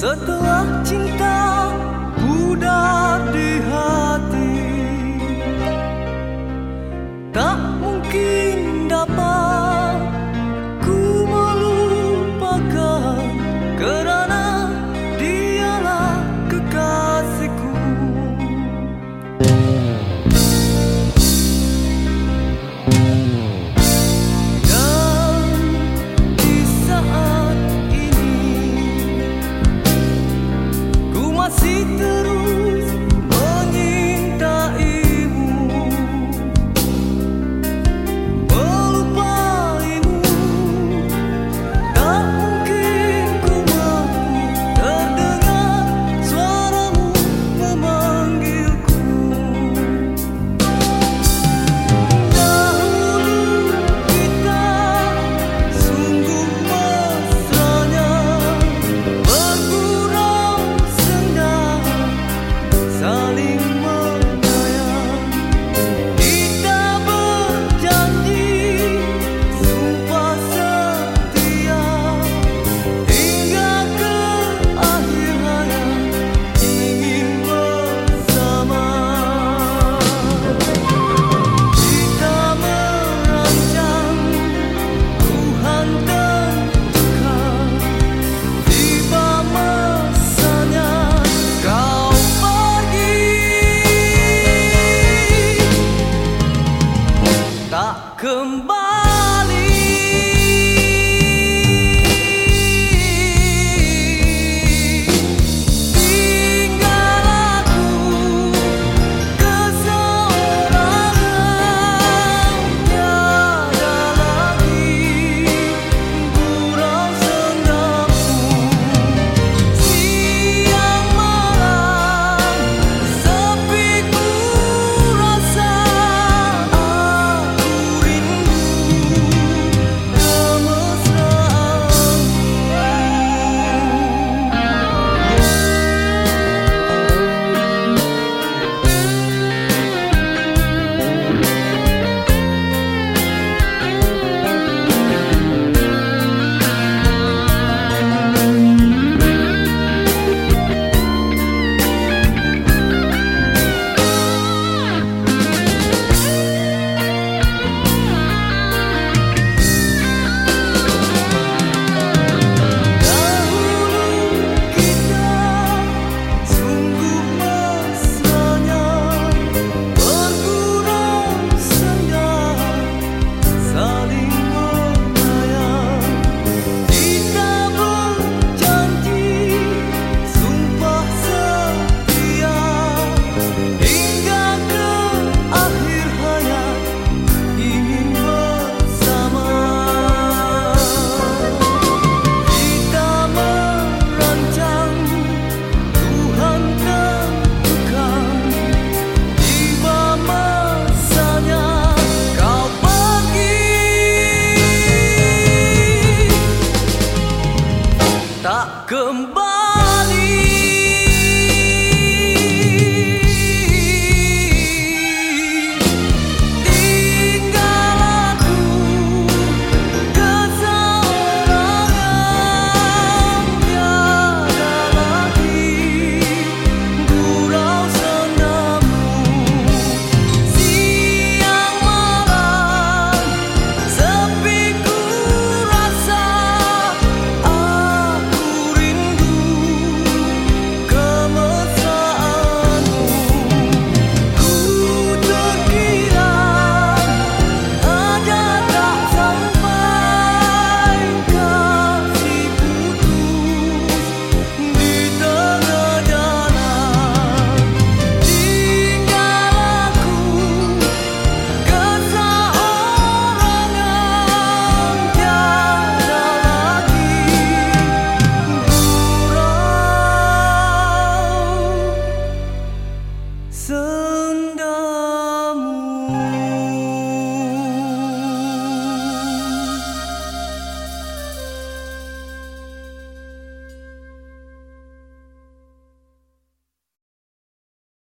Setelah Tak kembali